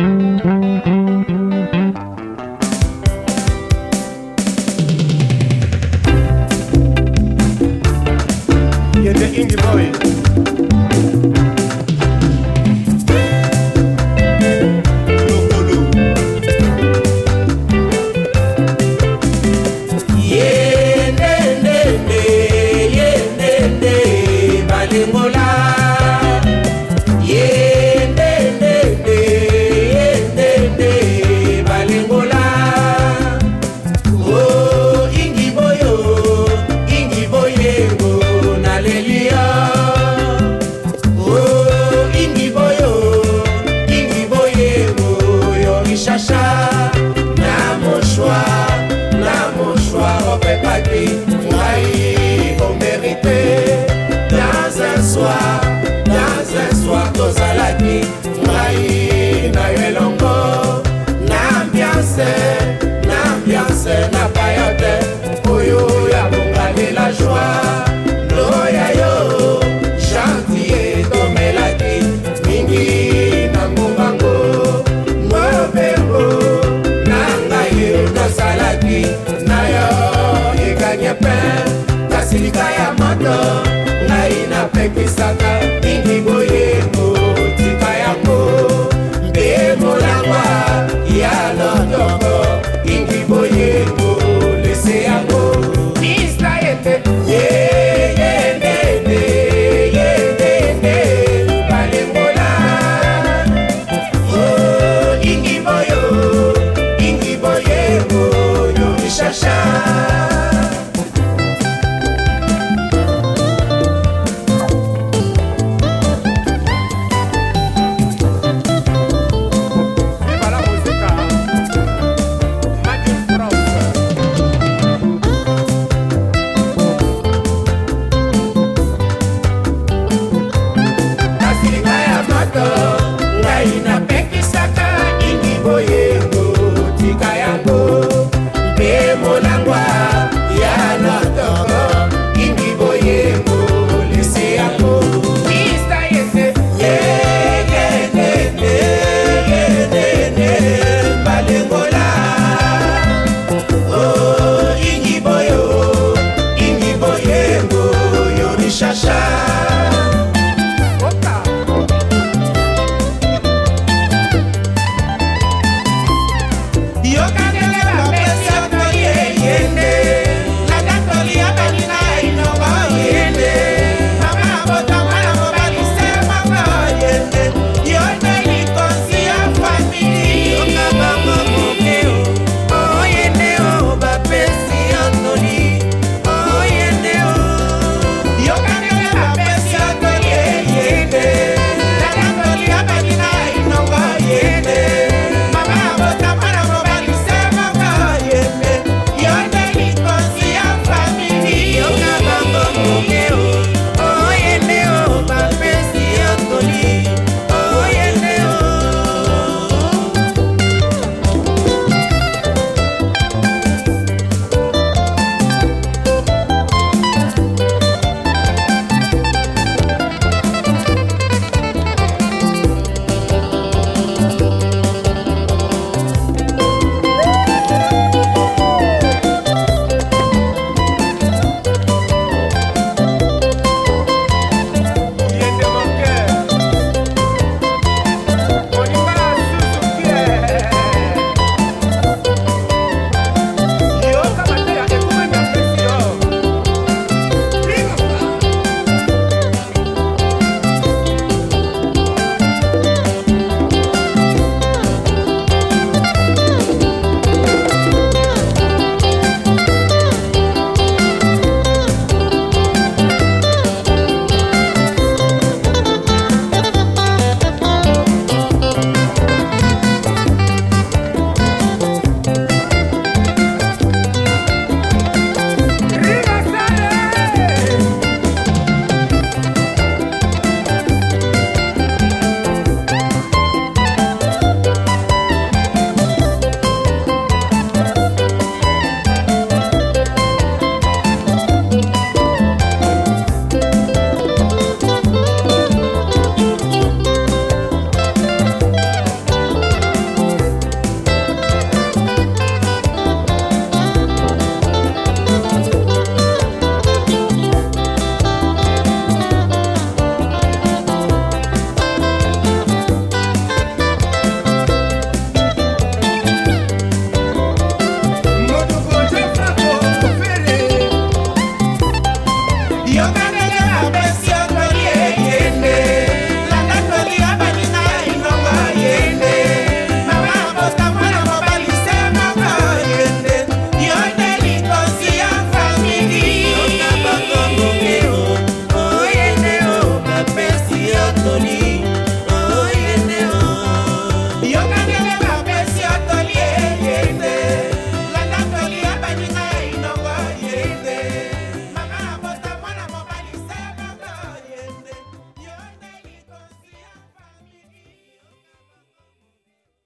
You're the indie boy.